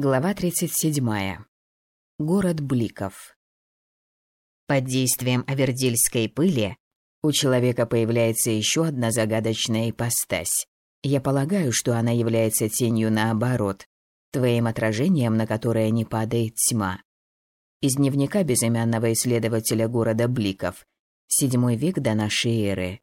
Глава 37. Город Бликов. Под действием авердильской пыли у человека появляется еще одна загадочная ипостась. Я полагаю, что она является тенью наоборот, твоим отражением, на которое не падает тьма. Из дневника безымянного исследователя города Бликов, седьмой век до нашей эры.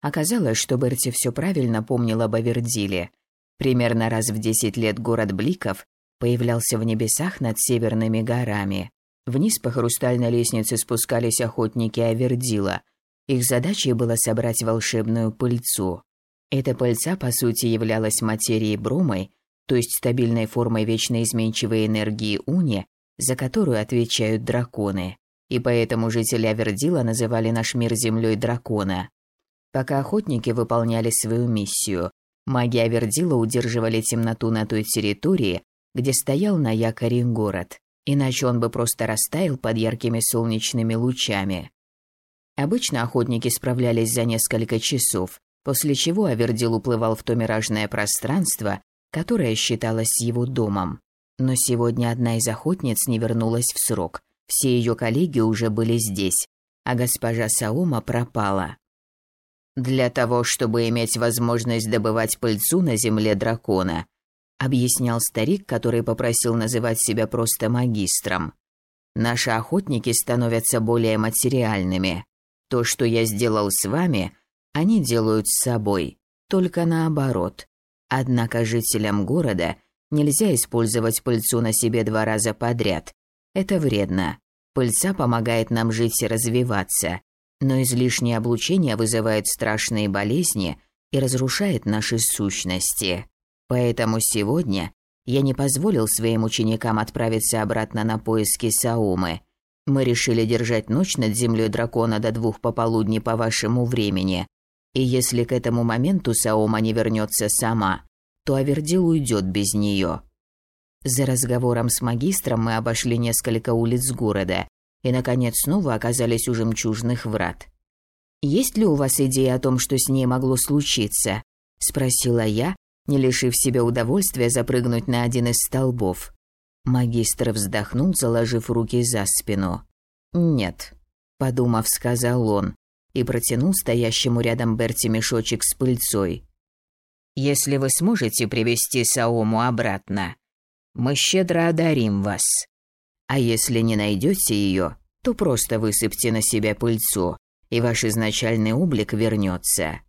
Оказалось, что Берти все правильно помнил об Авердиле – Примерно раз в десять лет город Бликов появлялся в небесах над северными горами. Вниз по хрустальной лестнице спускались охотники Авердила. Их задачей было собрать волшебную пыльцу. Эта пыльца, по сути, являлась материей бромой, то есть стабильной формой вечно изменчивой энергии уни, за которую отвечают драконы. И поэтому жители Авердила называли наш мир землей дракона. Пока охотники выполняли свою миссию, Маги Авердила удерживали темноту на той территории, где стоял на якоре город, иначе он бы просто растаял под яркими солнечными лучами. Обычно охотники справлялись за несколько часов, после чего Авердил уплывал в то миражное пространство, которое считалось его домом. Но сегодня одна из охотниц не вернулась в срок. Все ее коллеги уже были здесь, а госпожа Саома пропала. Для того, чтобы иметь возможность добывать пыльцу на земле дракона, объяснял старик, который попросил называть себя просто магистром. Наши охотники становятся более материальными. То, что я сделал с вами, они делают с собой, только наоборот. Однако жителям города нельзя использовать пыльцу на себе два раза подряд. Это вредно. Пыльца помогает нам жить и развиваться. Но излишнее облучение вызывает страшные болезни и разрушает наши сущности. Поэтому сегодня я не позволил своим ученикам отправиться обратно на поиски Саумы. Мы решили держать ночь над землей дракона до двух пополудни по вашему времени. И если к этому моменту Саума не вернется сама, то Авердил уйдет без нее. За разговором с магистром мы обошли несколько улиц города и, наконец, снова оказались у жемчужных врат. «Есть ли у вас идея о том, что с ней могло случиться?» – спросила я, не лишив себя удовольствия запрыгнуть на один из столбов. Магистр вздохнул, заложив руки за спину. «Нет», – подумав, сказал он, и протянул стоящему рядом Берти мешочек с пыльцой. «Если вы сможете привести Саому обратно, мы щедро одарим вас. А если не найдете ее, то просто высыпьте на себя пыльцу, и ваш изначальный облик вернется.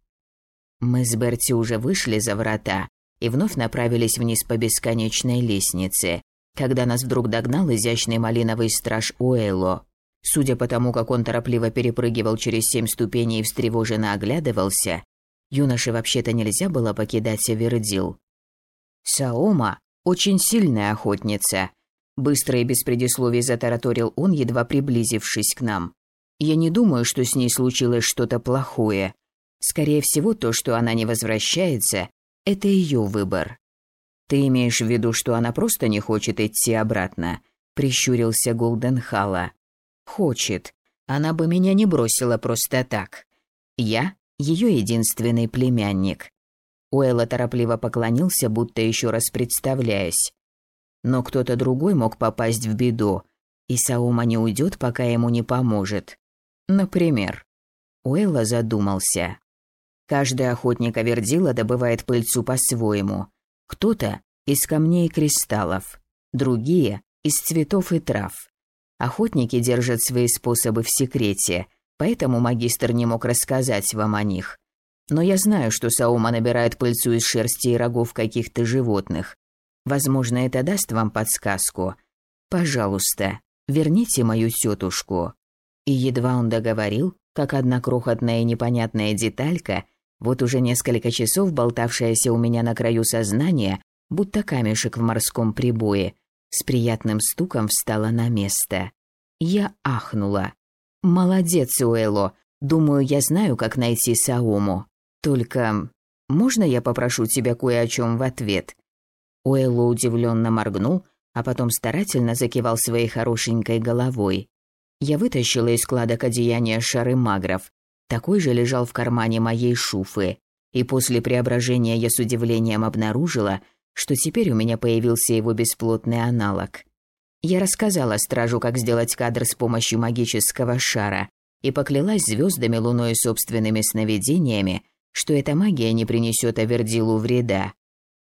Мы с Берти уже вышли за врата и вновь направились вниз по бесконечной лестнице, когда нас вдруг догнал изящный малиновый страж Уэлло. Судя по тому, как он торопливо перепрыгивал через семь ступеней и встревоженно оглядывался, юноше вообще-то нельзя было покидать Эвердил. Саома – очень сильная охотница, Быстро и без предисловий затараторил он, едва приблизившись к нам. «Я не думаю, что с ней случилось что-то плохое. Скорее всего, то, что она не возвращается, это ее выбор». «Ты имеешь в виду, что она просто не хочет идти обратно?» – прищурился Голденхала. «Хочет. Она бы меня не бросила просто так. Я – ее единственный племянник». Уэлла торопливо поклонился, будто еще раз представляясь но кто-то другой мог попасть в беду, и Саума не уйдет, пока ему не поможет. Например, Уэлла задумался. Каждый охотник Авердила добывает пыльцу по-своему. Кто-то из камней и кристаллов, другие из цветов и трав. Охотники держат свои способы в секрете, поэтому магистр не мог рассказать вам о них. Но я знаю, что Саума набирает пыльцу из шерсти и рогов каких-то животных, Возможно, это даст вам подсказку. Пожалуйста, верните мою тетушку». И едва он договорил, как одна крохотная и непонятная деталька, вот уже несколько часов болтавшаяся у меня на краю сознания, будто камешек в морском прибое, с приятным стуком встала на место. Я ахнула. «Молодец, Уэлло. Думаю, я знаю, как найти Сауму. Только можно я попрошу тебя кое о чем в ответ?» Уэлло удивленно моргнул, а потом старательно закивал своей хорошенькой головой. Я вытащила из складок одеяния шары магров. Такой же лежал в кармане моей шуфы. И после преображения я с удивлением обнаружила, что теперь у меня появился его бесплотный аналог. Я рассказала стражу, как сделать кадр с помощью магического шара, и поклялась звездами, луной и собственными сновидениями, что эта магия не принесет Авердилу вреда.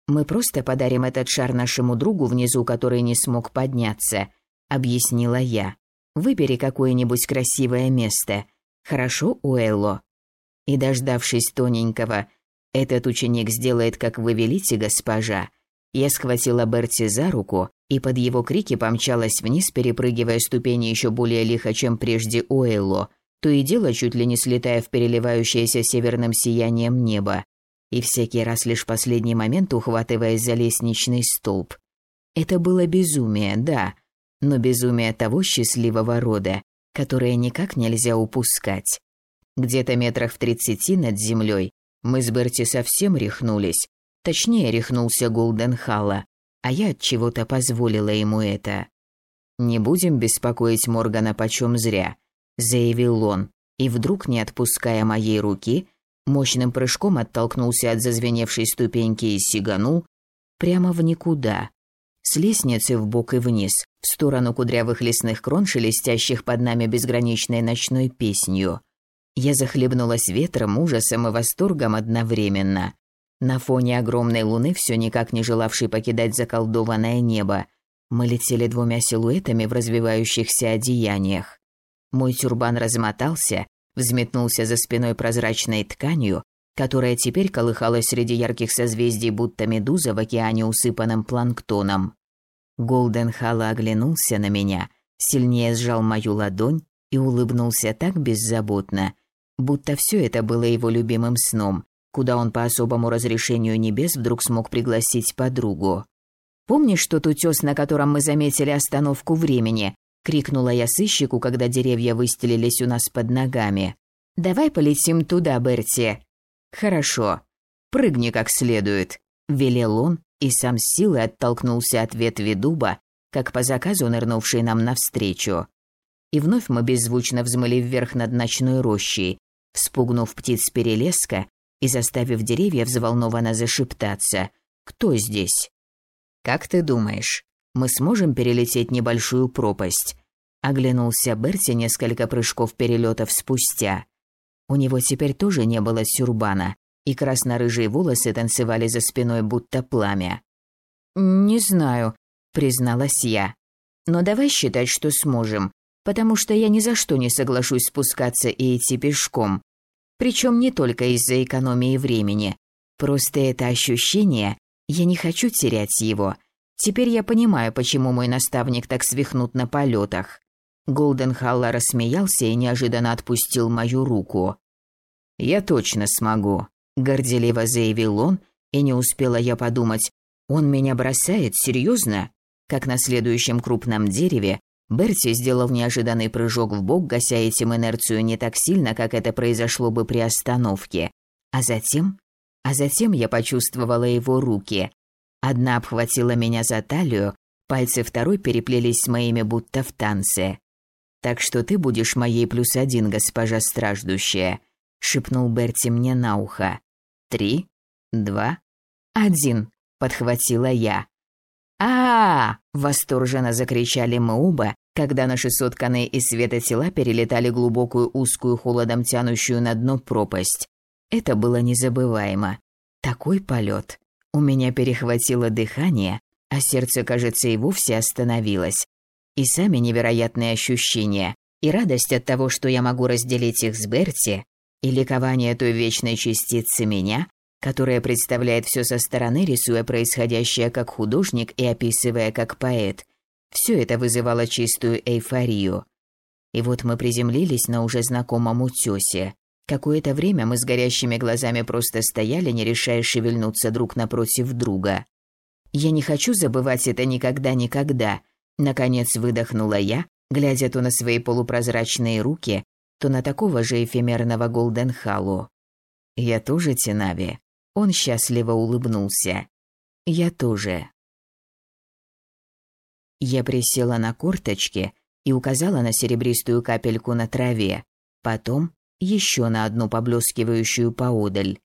Мы просто подарим этот шар нашему другу внизу, который не смог подняться, объяснила я. Выбери какое-нибудь красивое место. Хорошо, Уэлло. И дождавшись тоненького, этот ученик сделает, как вы велите, госпожа. Я схватила Берти за руку и под его крики помчалась вниз, перепрыгивая ступени еще более лихо, чем прежде Уэлло, то и дело чуть ли не слетая в переливающееся северным сиянием небо и всякий раз лишь в последний момент ухватываясь за лестничный столб. Это было безумие, да, но безумие того счастливого рода, которое никак нельзя упускать. Где-то метрах в тридцати над землей мы с Берти совсем рехнулись, точнее рехнулся Голденхалла, а я от чего-то позволила ему это. «Не будем беспокоить Моргана почем зря», — заявил он, и вдруг, не отпуская моей руки, мощным прыжком оттолкнулся от зазвеневшей ступеньки и сиганул прямо в никуда. С лестницы в бок и вниз, в сторону кудрявых лесных крон, шелестящих под нами безграничной ночной песнью. Я захлебнулась ветром, ужасом и восторгом одновременно. На фоне огромной луны, все никак не желавшей покидать заколдованное небо, мы летели двумя силуэтами в развивающихся одеяниях. Мой тюрбан размотался, взметнулся за спиной прозрачной тканью, которая теперь колыхалась среди ярких созвездий, будто медуза в океане, усыпанном планктоном. Голден Хала оглянулся на меня, сильнее сжал мою ладонь и улыбнулся так беззаботно, будто все это было его любимым сном, куда он по особому разрешению небес вдруг смог пригласить подругу. «Помнишь тот утес, на котором мы заметили остановку времени?» Крикнула я сыщику, когда деревья выстелились у нас под ногами. Давай полетим туда, Берти. Хорошо. Прыгни как следует, велел он и сам с силой оттолкнулся от ветви дуба, как по заказу нырнувший нам навстречу. И вновь мы беззвучно взмыли вверх над ночной рощей, вспугнув птиц перелеска и заставив деревья взволнованно зашептаться. «Кто здесь?» «Как ты думаешь, мы сможем перелететь небольшую пропасть. Оглянулся Берти несколько прыжков перелетов спустя. У него теперь тоже не было сюрбана, и красно-рыжие волосы танцевали за спиной, будто пламя. «Не знаю», — призналась я. «Но давай считать, что сможем, потому что я ни за что не соглашусь спускаться и идти пешком. Причем не только из-за экономии времени. Просто это ощущение, я не хочу терять его. Теперь я понимаю, почему мой наставник так свихнут на полетах. Голден Халла рассмеялся и неожиданно отпустил мою руку. «Я точно смогу», – горделиво заявил он, и не успела я подумать, «Он меня бросает? Серьезно?» Как на следующем крупном дереве, Берти сделал неожиданный прыжок в бок, гася этим инерцию не так сильно, как это произошло бы при остановке. А затем... А затем я почувствовала его руки, Одна обхватила меня за талию, пальцы второй переплелись с моими будто в танце. «Так что ты будешь моей плюс один, госпожа страждущая», — шепнул Берти мне на ухо. «Три, два, один», — подхватила я. а, -а, -а восторженно закричали мы оба, когда наши сотканные из света тела перелетали глубокую узкую холодом тянущую на дно пропасть. Это было незабываемо. Такой полет. У меня перехватило дыхание, а сердце, кажется, и вовсе остановилось. И сами невероятные ощущения, и радость от того, что я могу разделить их с Берти, и ликование той вечной частицы меня, которая представляет все со стороны, рисуя происходящее как художник и описывая как поэт. Все это вызывало чистую эйфорию. И вот мы приземлились на уже знакомом утёсе. Какое-то время мы с горящими глазами просто стояли, не решая шевельнуться друг напротив друга. «Я не хочу забывать это никогда-никогда», — наконец выдохнула я, глядя то на свои полупрозрачные руки, то на такого же эфемерного Голденхалу. «Я тоже, Тинави». Он счастливо улыбнулся. «Я тоже». Я присела на корточки и указала на серебристую капельку на траве. Потом еще на одну поблескивающую поодаль.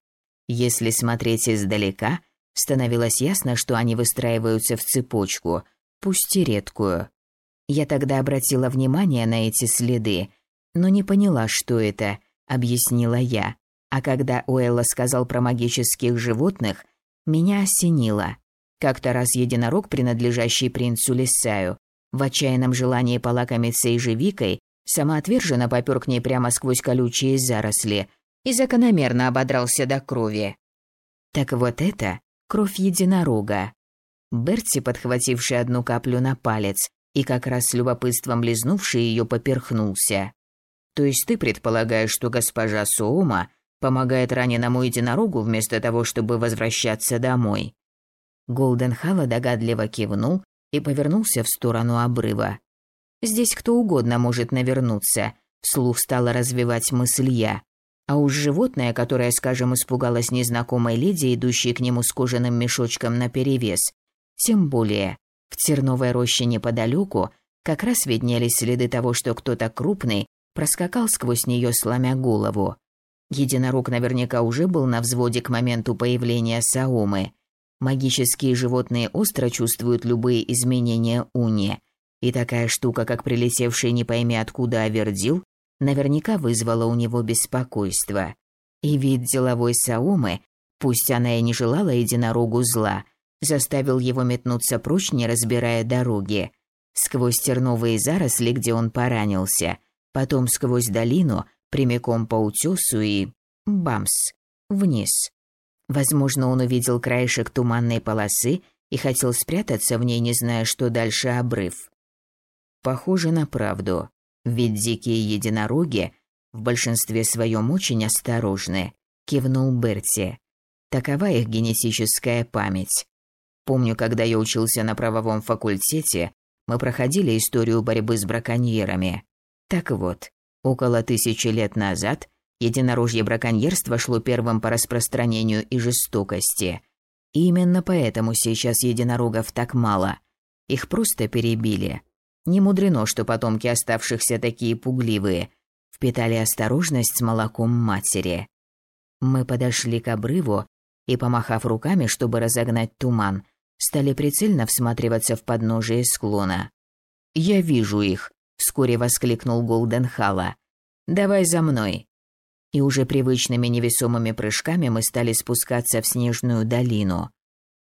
Если смотреть издалека, Становилось ясно, что они выстраиваются в цепочку, пусть и редкую. Я тогда обратила внимание на эти следы, но не поняла, что это, объяснила я. А когда Уэлла сказал про магических животных, меня осенило. Как-то раз единорог, принадлежащий принцу Лисаю, в отчаянном желании полакомиться ежевикой, самоотверженно попёр к ней прямо сквозь колючие заросли и закономерно ободрался до крови. Так вот это кровь единорога. Берти, подхвативший одну каплю на палец и как раз с любопытством лизнувший ее, поперхнулся. То есть ты предполагаешь, что госпожа Соома помогает раненому единорогу вместо того, чтобы возвращаться домой? Голден Халла догадливо кивнул и повернулся в сторону обрыва. Здесь кто угодно может навернуться, вслух стала развивать мысль я. А уж животное, которое, скажем, испугалось незнакомой леди, идущей к нему с кожаным мешочком наперевес, тем более в терновой роще неподалеку как раз виднелись следы того, что кто-то крупный проскакал сквозь нее, сломя голову. Единорог наверняка уже был на взводе к моменту появления Саумы. Магические животные остро чувствуют любые изменения уни, и такая штука, как прилетевший не пойми откуда Авердил, наверняка вызвала у него беспокойство. И вид деловой Саумы, пусть она и не желала единорогу зла, заставил его метнуться прочь, не разбирая дороги. Сквозь терновые заросли, где он поранился, потом сквозь долину, прямиком по утесу и... бамс! Вниз. Возможно, он увидел краешек туманной полосы и хотел спрятаться в ней, не зная, что дальше обрыв. Похоже на правду, ведь дикие единороги в большинстве своем очень осторожны, кивнул Берти. Такова их генетическая память. Помню, когда я учился на правовом факультете, мы проходили историю борьбы с браконьерами. Так вот, около тысячи лет назад Единорожье браконьерство шло первым по распространению и жестокости. И именно поэтому сейчас единорогов так мало. Их просто перебили. Не мудрено, что потомки оставшихся такие пугливые, впитали осторожность с молоком матери. Мы подошли к обрыву и, помахав руками, чтобы разогнать туман, стали прицельно всматриваться в подножие склона. «Я вижу их», — вскоре воскликнул Голден Халла. «Давай за мной» и уже привычными невесомыми прыжками мы стали спускаться в снежную долину.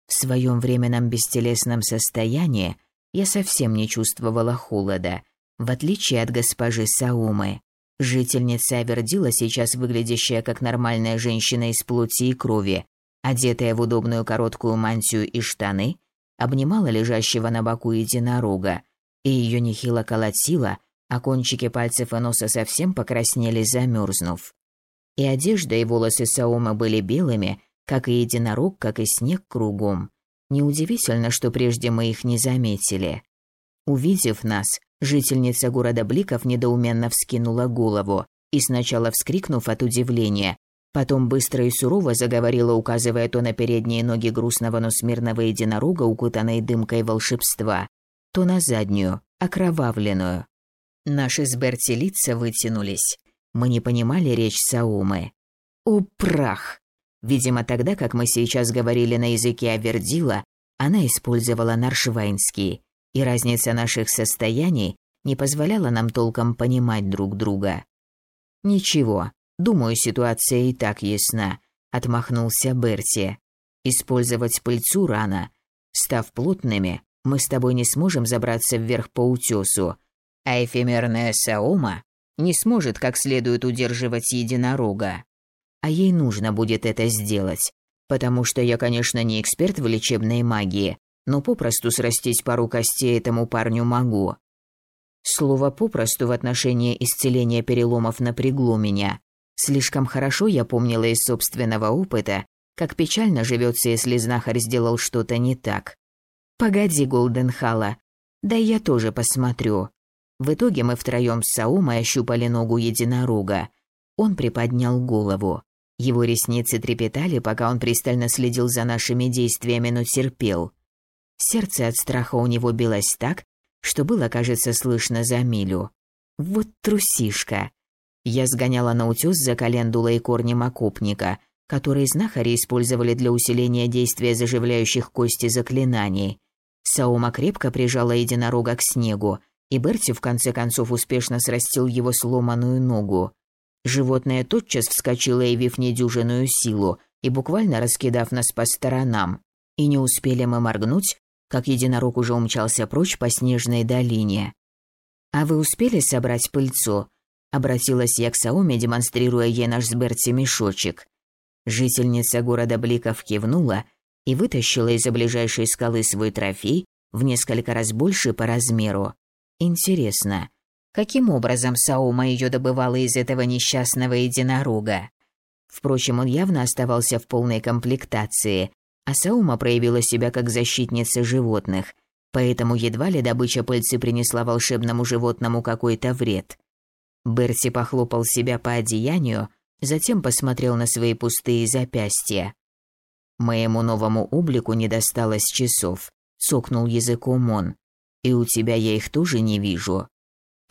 В своем временном бестелесном состоянии я совсем не чувствовала холода, в отличие от госпожи Саумы. Жительница Авердила, сейчас выглядящая как нормальная женщина из плоти и крови, одетая в удобную короткую мантию и штаны, обнимала лежащего на боку единорога, и ее нехило колотило, а кончики пальцев и носа совсем покраснели, замерзнув. И одежда и волосы Саома были белыми, как и единорог, как и снег кругом. Неудивительно, что прежде мы их не заметили. Увидев нас, жительница города Бликов недоуменно вскинула голову и сначала вскрикнув от удивления, потом быстро и сурово заговорила, указывая то на передние ноги грустного, но смирного единорога, укутанной дымкой волшебства, то на заднюю, окровавленную. Наши с Берти лица вытянулись, мы не понимали речь Саумы. О, прах! Видимо, тогда, как мы сейчас говорили на языке Авердила, она использовала наршвайнский, и разница наших состояний не позволяла нам толком понимать друг друга. «Ничего, думаю, ситуация и так ясна», — отмахнулся Берти. «Использовать пыльцу рано. Став плотными, мы с тобой не сможем забраться вверх по утесу, а эфемерная Саома не сможет как следует удерживать единорога. А ей нужно будет это сделать, потому что я, конечно, не эксперт в лечебной магии, но попросту срастить пару костей этому парню могу. Слово «попросту» в отношении исцеления переломов напрягло меня. Слишком хорошо я помнила из собственного опыта, как печально живется, если знахарь сделал что-то не так. «Погоди, Голденхала, да я тоже посмотрю». В итоге мы втроем с Саумой ощупали ногу единорога. Он приподнял голову. Его ресницы трепетали, пока он пристально следил за нашими действиями, но терпел. Сердце от страха у него билось так, что было, кажется, слышно за милю. Вот трусишка. Я сгоняла на утёс за календулой и корнем окопника, которые знахари использовали для усиления действия заживляющих кости заклинаний. Саума крепко прижала единорога к снегу, и Берти в конце концов успешно срастил его сломанную ногу. Животное тотчас вскочило, явив недюжинную силу и буквально раскидав нас по сторонам. И не успели мы моргнуть, как единорог уже умчался прочь по снежной долине. «А вы успели собрать пыльцу?» — обратилась я к Сауме, демонстрируя ей наш с Берти мешочек. Жительница города Бликов кивнула и вытащила из-за ближайшей скалы свой трофей в несколько раз больше по размеру. Интересно, каким образом Саума ее добывала из этого несчастного единорога? Впрочем, он явно оставался в полной комплектации, а Саума проявила себя как защитница животных, поэтому едва ли добыча пыльцы принесла волшебному животному какой-то вред. Берти похлопал себя по одеянию, затем посмотрел на свои пустые запястья. «Моему новому облику не досталось часов», — цокнул языком он. «И у тебя я их тоже не вижу.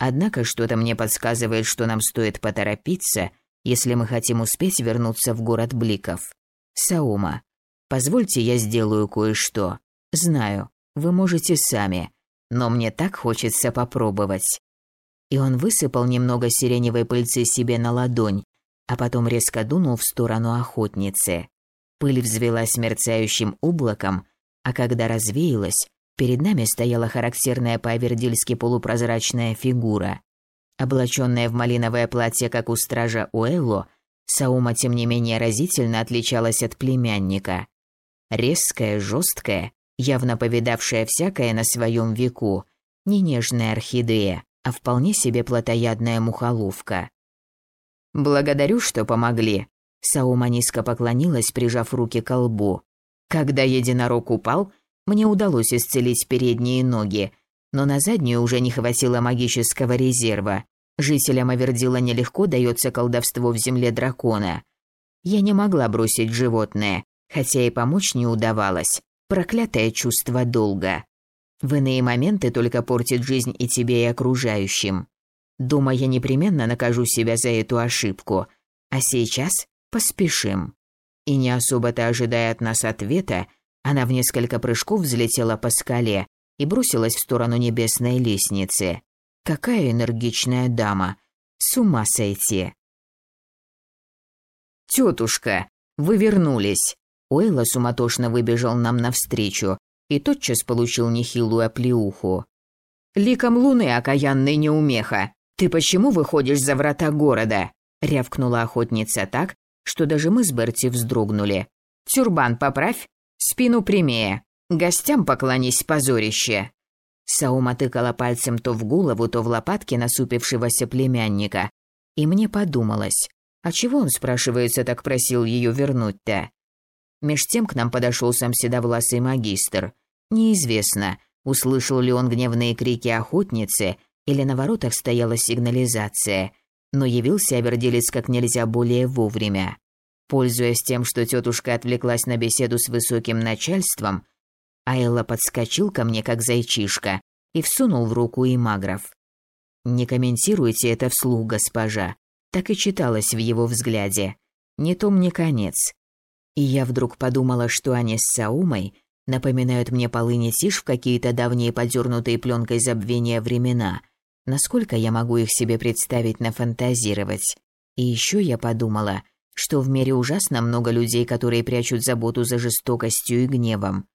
Однако что-то мне подсказывает, что нам стоит поторопиться если мы хотим успеть вернуться в город Бликов. Саума, позвольте я сделаю кое-что. Знаю, вы можете сами, но мне так хочется попробовать. И он высыпал немного сиреневой пыльцы себе на ладонь, а потом резко дунул в сторону охотницы. Пыль взвелась мерцающим облаком, а когда развеялась, перед нами стояла характерная по-авердильски полупрозрачная фигура. Облаченная в малиновое платье, как у стража Уэлло, Саума, тем не менее, разительно отличалась от племянника. Резкая, жесткая, явно повидавшая всякое на своем веку, не нежная орхидея, а вполне себе плотоядная мухоловка. «Благодарю, что помогли», — Саума низко поклонилась, прижав руки к лбу. «Когда единорог упал, мне удалось исцелить передние ноги, но на заднюю уже не хватило магического резерва. Жителям Авердила нелегко дается колдовство в земле дракона. Я не могла бросить животное, хотя и помочь не удавалось. Проклятое чувство долга. В иные моменты только портит жизнь и тебе, и окружающим. Думаю, я непременно накажу себя за эту ошибку. А сейчас поспешим. И не особо-то ожидая от нас ответа, она в несколько прыжков взлетела по скале и бросилась в сторону небесной лестницы. Какая энергичная дама. С ума сойти. «Тетушка, вы вернулись!» Ойла суматошно выбежал нам навстречу и тотчас получил нехилую оплеуху. «Ликом луны, окаянный неумеха! Ты почему выходишь за врата города?» рявкнула охотница так, что даже мы с Берти вздрогнули. «Тюрбан поправь, спину прямее, гостям поклонись, позорище!» Саума тыкала пальцем то в голову, то в лопатки насупившегося племянника. И мне подумалось, а чего он, спрашивается, так просил ее вернуть-то? Меж тем к нам подошел сам седовласый магистр. Неизвестно, услышал ли он гневные крики охотницы или на воротах стояла сигнализация, но явился Авердилец как нельзя более вовремя. Пользуясь тем, что тетушка отвлеклась на беседу с высоким начальством, Айла подскочил ко мне, как зайчишка, и всунул в руку имагров. «Не комментируйте это вслух, госпожа», так и читалось в его взгляде. «Не то мне конец». И я вдруг подумала, что они с Саумой напоминают мне полыни тишь в какие-то давние подернутые пленкой забвения времена. Насколько я могу их себе представить, нафантазировать. И еще я подумала, что в мире ужасно много людей, которые прячут заботу за жестокостью и гневом.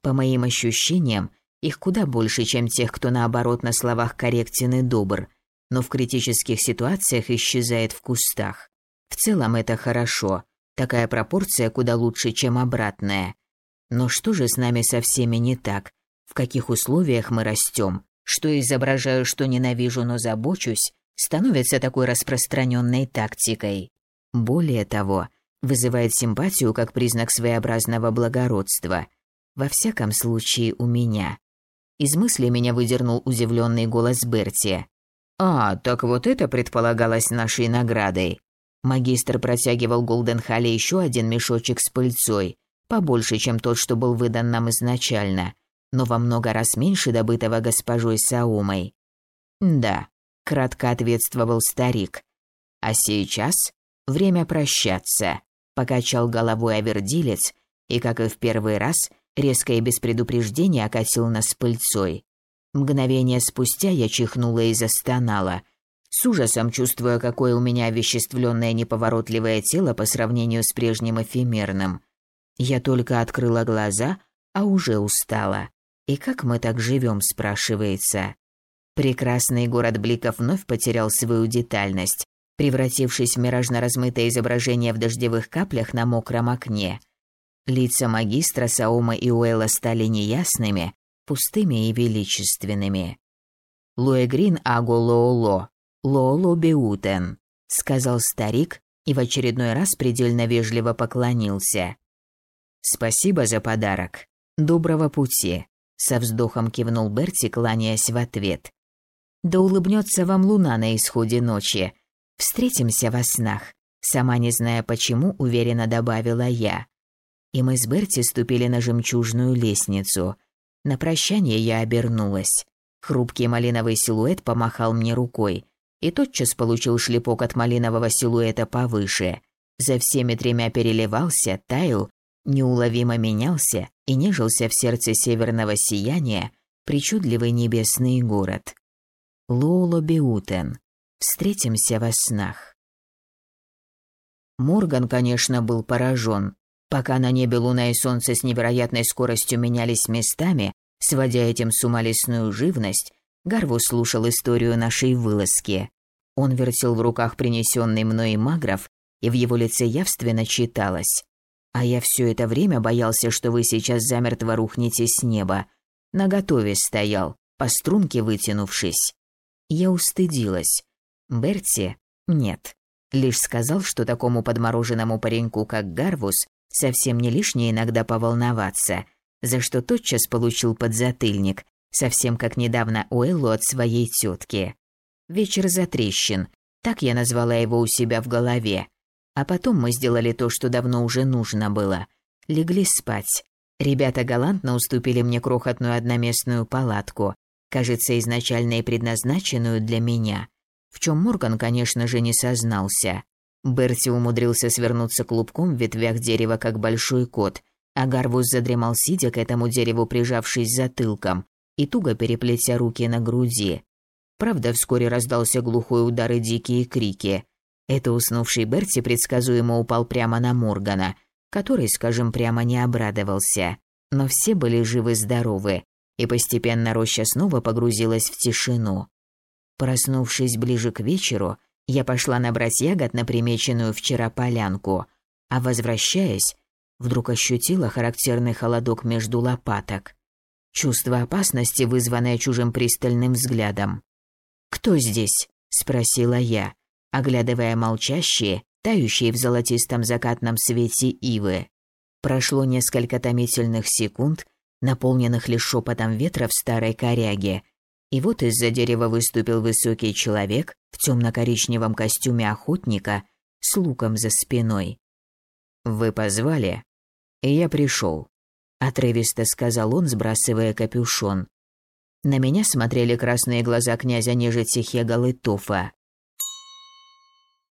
По моим ощущениям, их куда больше, чем тех, кто наоборот на словах корректен и добр, но в критических ситуациях исчезает в кустах. В целом это хорошо. Такая пропорция куда лучше, чем обратная. Но что же с нами со всеми не так? В каких условиях мы растем? Что изображаю, что ненавижу, но забочусь, становится такой распространенной тактикой. Более того, вызывает симпатию как признак своеобразного благородства. Во всяком случае, у меня. Из мысли меня выдернул удивленный голос Берти. «А, так вот это предполагалось нашей наградой». Магистр протягивал Голденхале еще один мешочек с пыльцой, побольше, чем тот, что был выдан нам изначально, но во много раз меньше добытого госпожой Саумой. «Да», — кратко ответствовал старик. «А сейчас время прощаться. покачал головой овердилец и, как и в первый раз, резко и без предупреждения окатил нас пыльцой. Мгновение спустя я чихнула и застонала, с ужасом чувствуя, какое у меня овеществленное неповоротливое тело по сравнению с прежним эфемерным. Я только открыла глаза, а уже устала. И как мы так живем, спрашивается. Прекрасный город Бликов вновь потерял свою детальность, превратившись в миражно размытое изображение в дождевых каплях на мокром окне. Лица магистра Саума и Уэлла стали неясными, пустыми и величественными. «Луэгрин аго лооло, лооло беутен», — сказал старик и в очередной раз предельно вежливо поклонился. «Спасибо за подарок. Доброго пути», — со вздохом кивнул Берти, кланяясь в ответ. «Да улыбнется вам луна на исходе ночи. Встретимся во снах», — сама не зная почему, уверенно добавила я и мы с Берти ступили на жемчужную лестницу. На прощание я обернулась. Хрупкий малиновый силуэт помахал мне рукой, и тотчас получил шлепок от малинового силуэта повыше. За всеми тремя переливался, таял, неуловимо менялся и нежился в сердце северного сияния причудливый небесный город. Лоло Беутен. Встретимся во снах. Морган, конечно, был поражен. Пока на небе луна и солнце с невероятной скоростью менялись местами, сводя этим с ума лесную живность, Гарву слушал историю нашей вылазки. Он вертел в руках принесенный мной магров, и в его лице явственно читалось. «А я все это время боялся, что вы сейчас замертво рухнете с неба. Наготове стоял, по струнке вытянувшись». Я устыдилась. Берти? Нет. Лишь сказал, что такому подмороженному пареньку, как Гарвус, Совсем не лишнее иногда поволноваться, за что тотчас получил подзатыльник, совсем как недавно Уэллу от своей тетки. Вечер затрещин, так я назвала его у себя в голове. А потом мы сделали то, что давно уже нужно было. Легли спать. Ребята галантно уступили мне крохотную одноместную палатку, кажется, изначально и предназначенную для меня, в чем Морган, конечно же, не сознался. Берти умудрился свернуться клубком в ветвях дерева, как большой кот, а Гарвус задремал, сидя к этому дереву, прижавшись затылком и туго переплетя руки на груди. Правда, вскоре раздался глухой удар и дикие крики. Это уснувший Берти предсказуемо упал прямо на Моргана, который, скажем прямо, не обрадовался. Но все были живы-здоровы, и постепенно роща снова погрузилась в тишину. Проснувшись ближе к вечеру, я пошла набрать ягод на примеченную вчера полянку, а возвращаясь, вдруг ощутила характерный холодок между лопаток. Чувство опасности, вызванное чужим пристальным взглядом. «Кто здесь?» – спросила я, оглядывая молчащие, тающие в золотистом закатном свете ивы. Прошло несколько томительных секунд, наполненных лишь шепотом ветра в старой коряге – и вот из-за дерева выступил высокий человек в темно-коричневом костюме охотника с луком за спиной. «Вы позвали?» «И я пришел», — отрывисто сказал он, сбрасывая капюшон. На меня смотрели красные глаза князя нежити Хегал и Тофа.